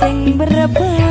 sing berebut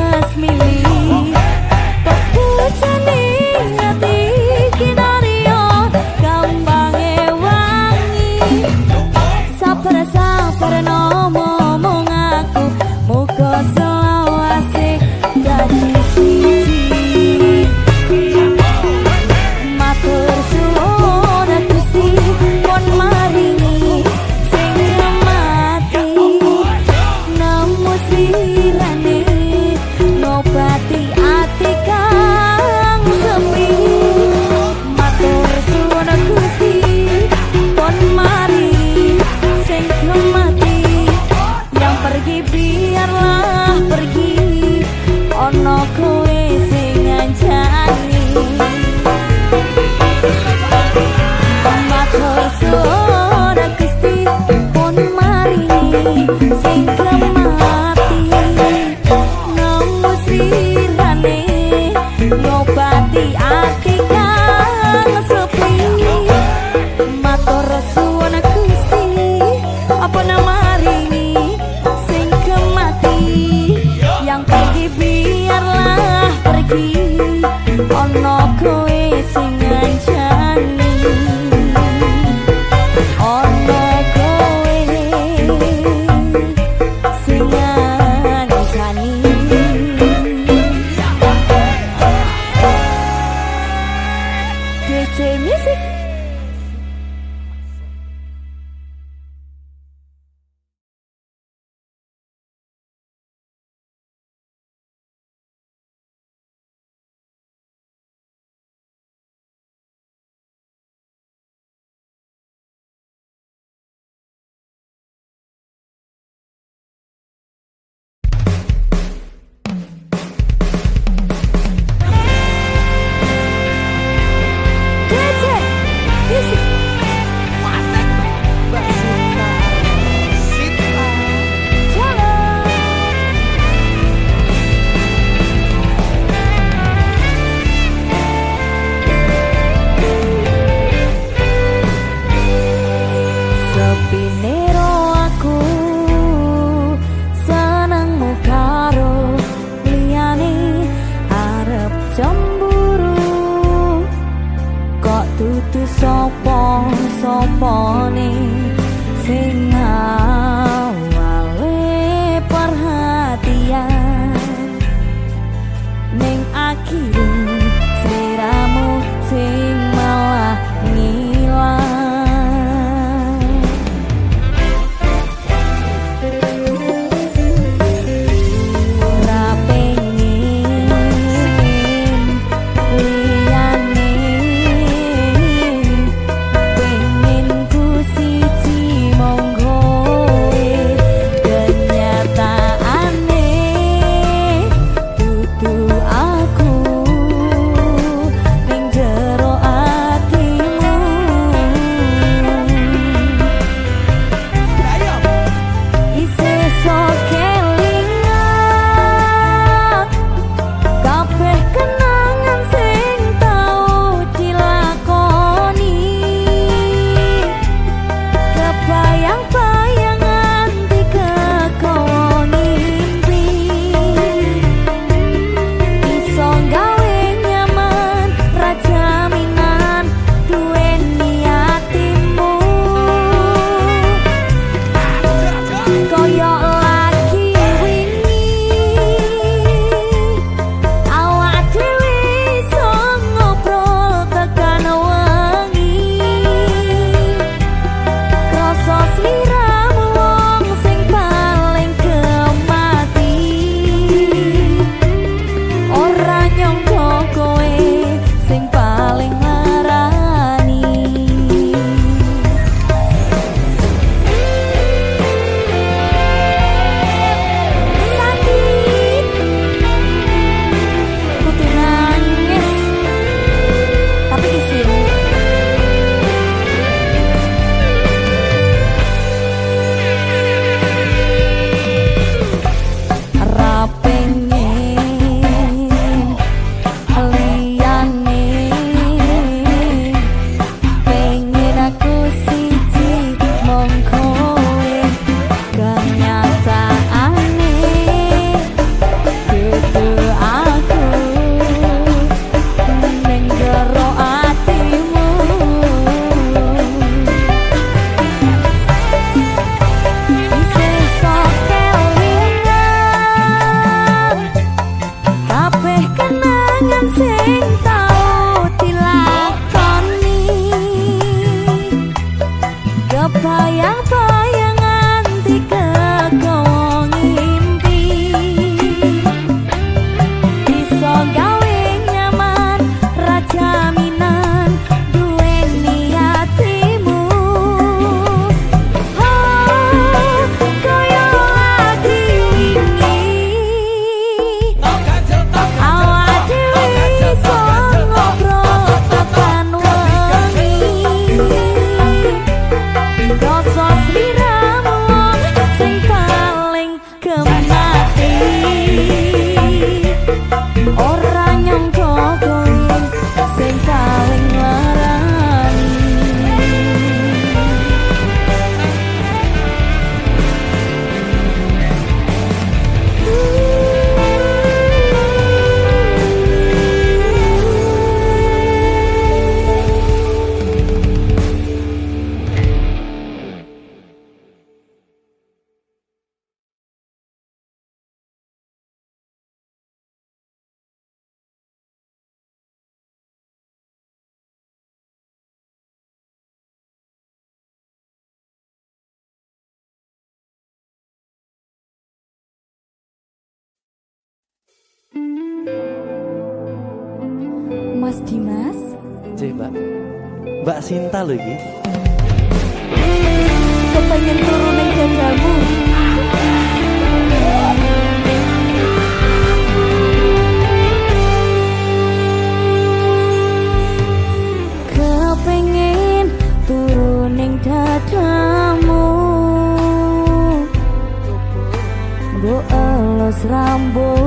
Mbak Sinta loh ini Kepengen turun yang jajamu Kepengen turun yang dadamu. Gue elos rambutku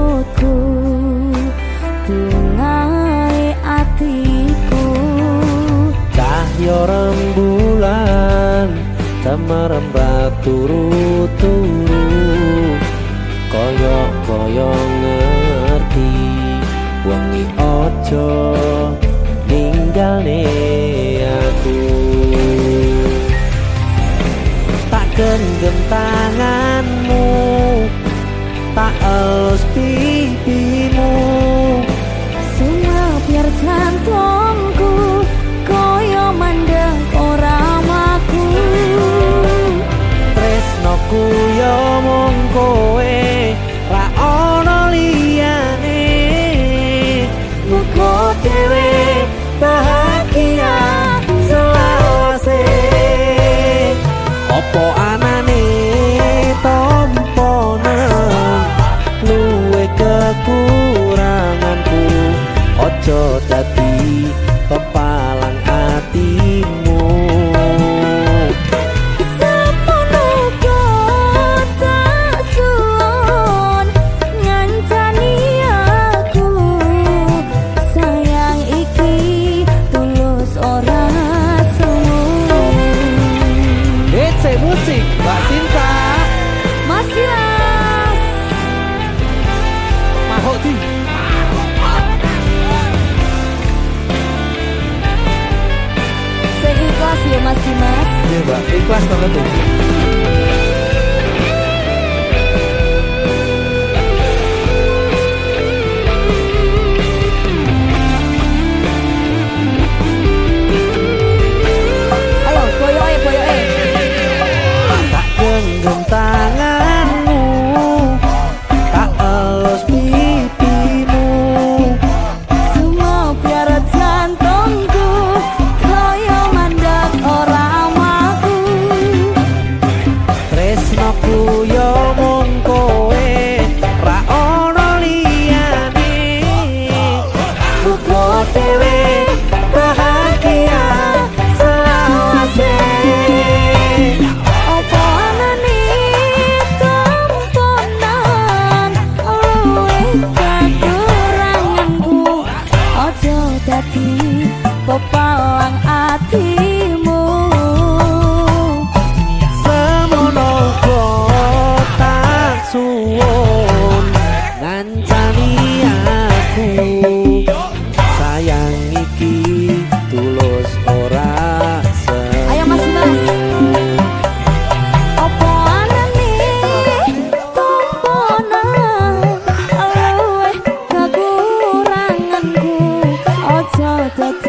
Cahyo rembulan Tamarem turu-turu Koyok-koyok ngerti Wangi ojo Ninggal aku. Tak genggam tanganmu Tak elus pipimu. Semua biar jantungku tresnoku yo mung kowe ra ono liyane. Muga dhewe bahagia selawase. Opo anane tomponen luwe kekuranganku ojo mbak Ikhlas banget tuh got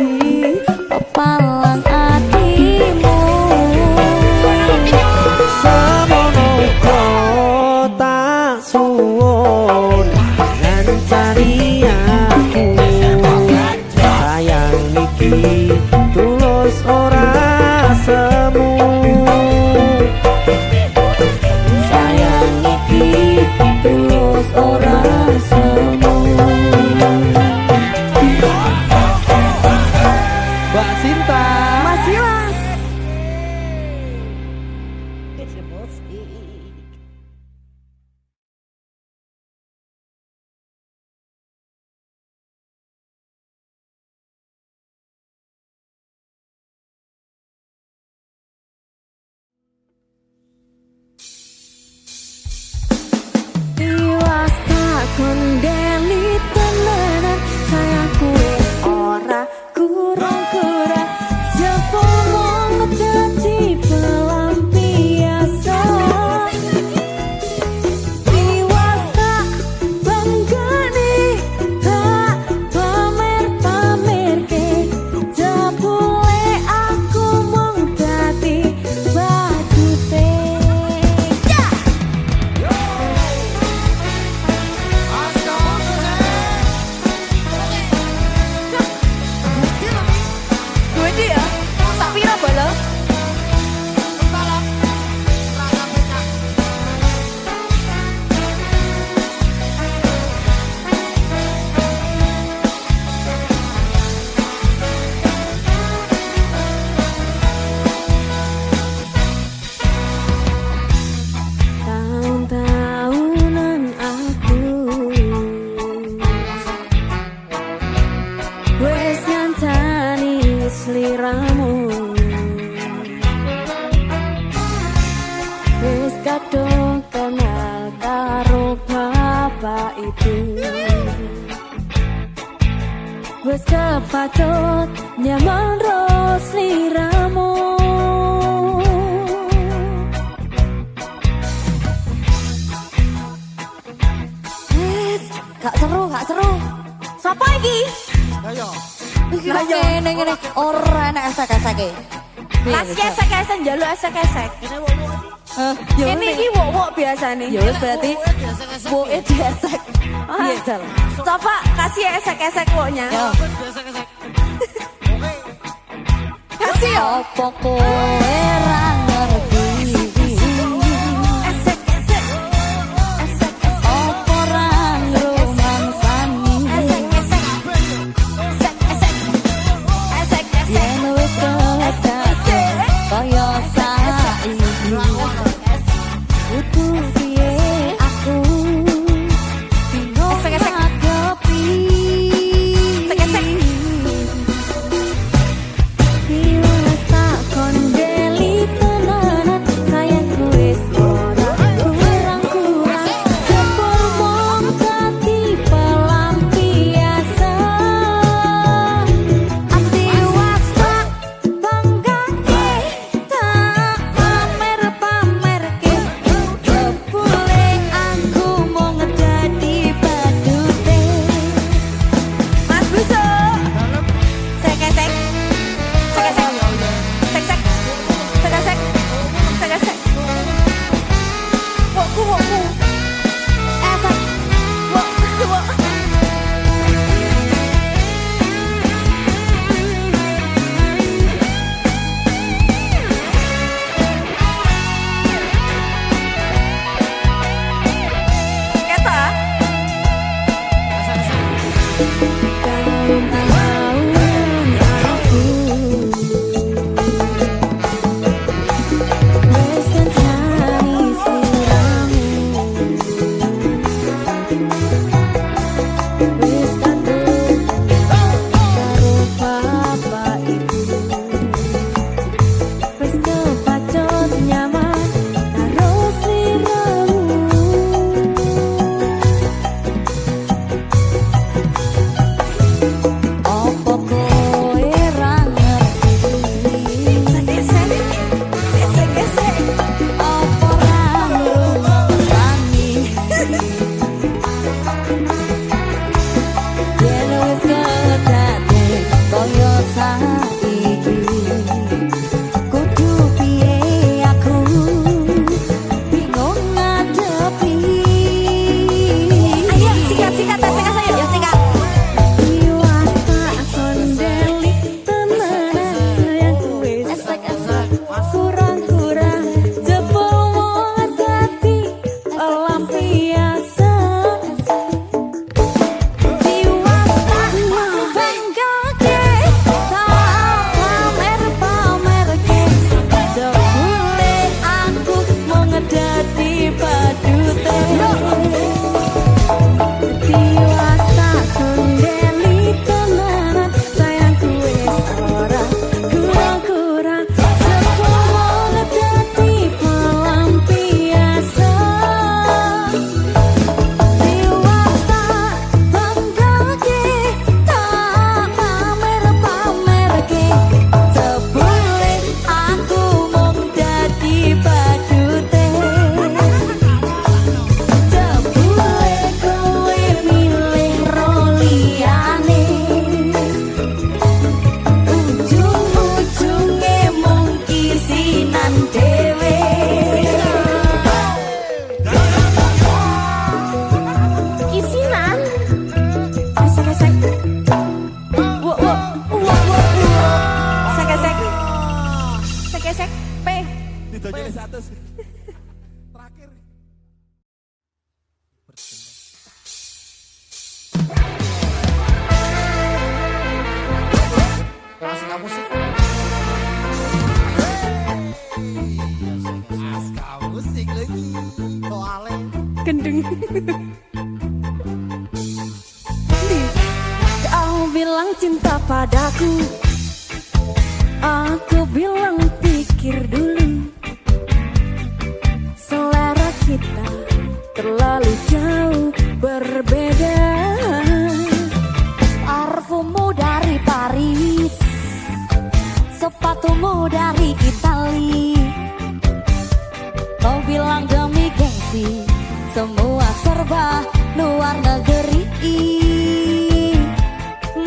Semua serba luar negeri.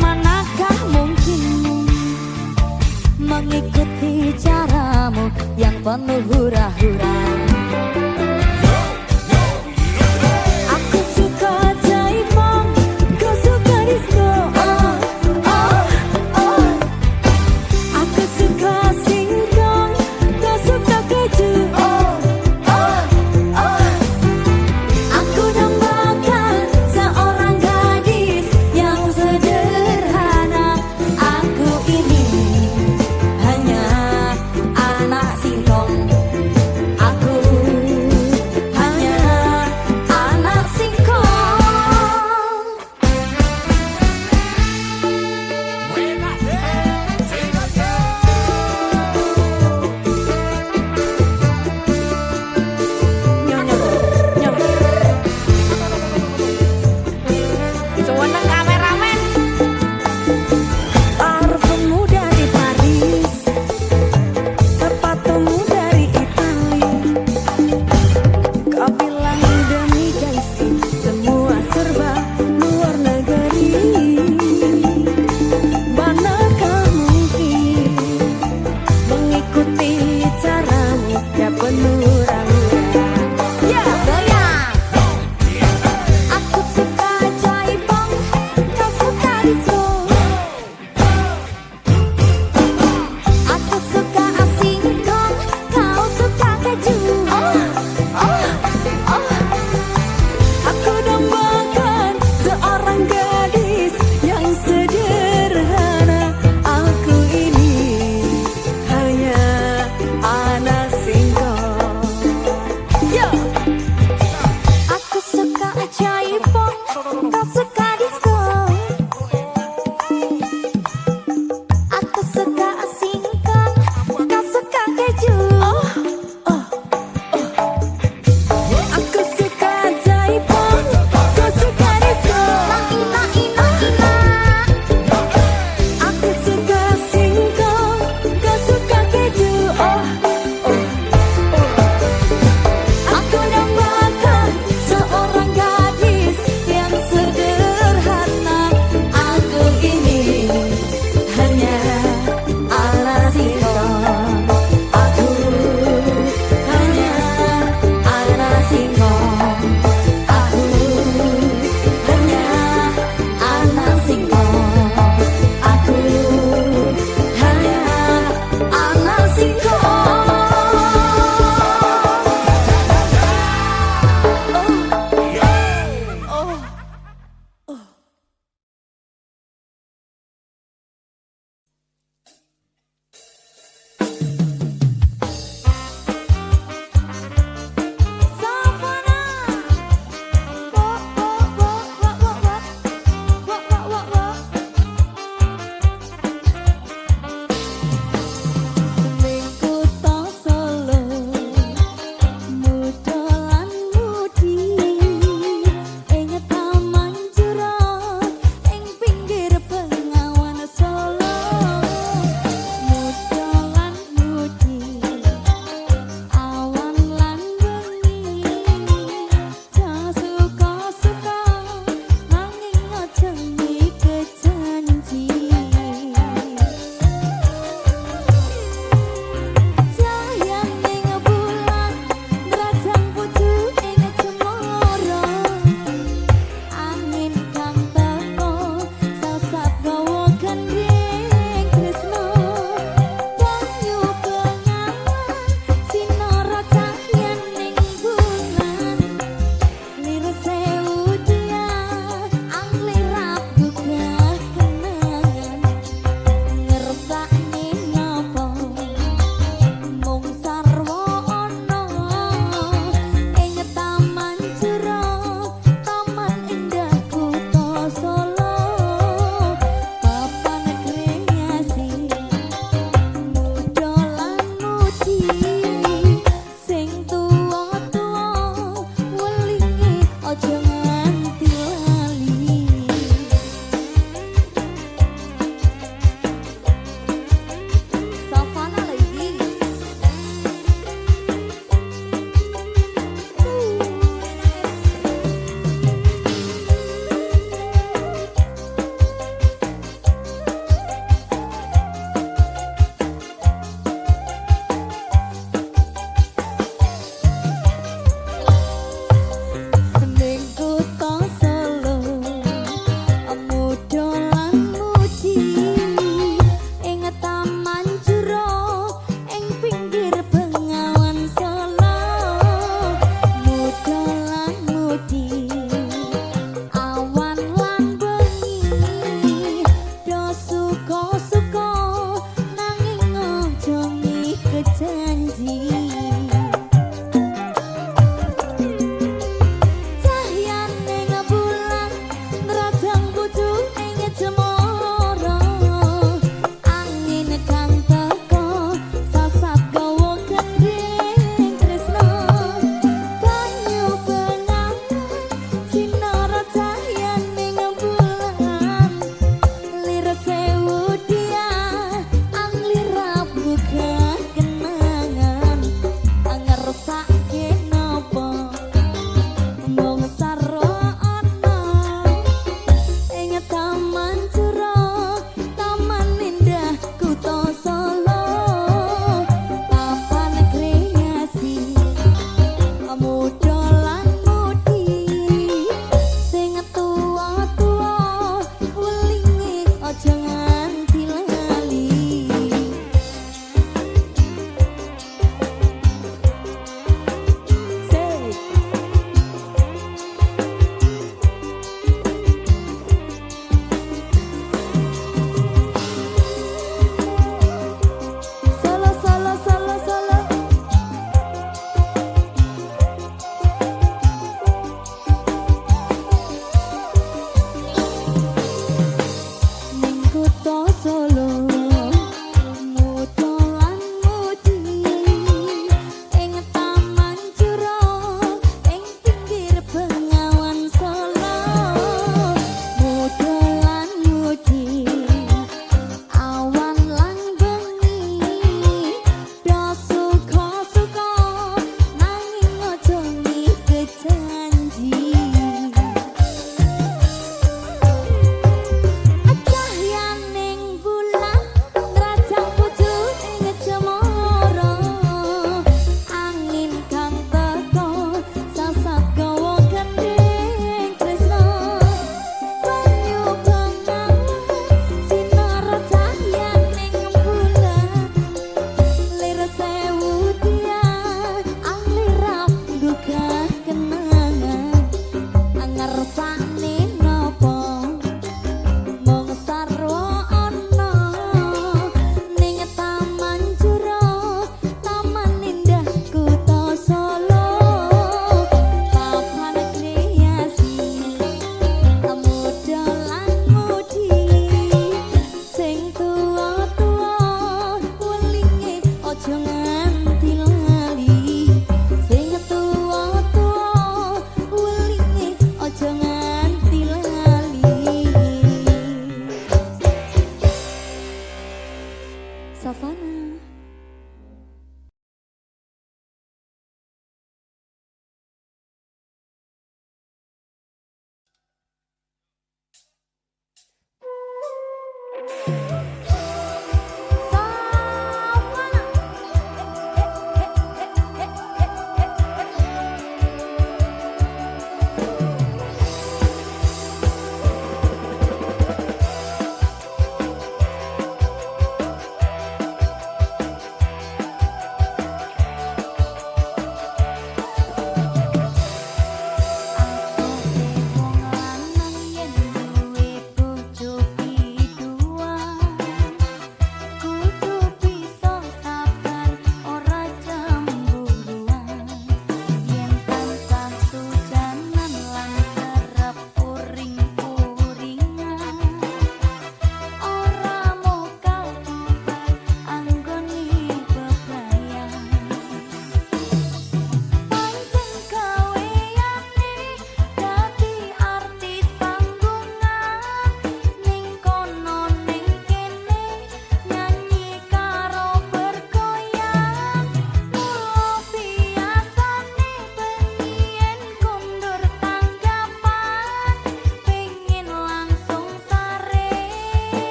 Manakah mungkin mengikuti caramu yang penuh hura-hura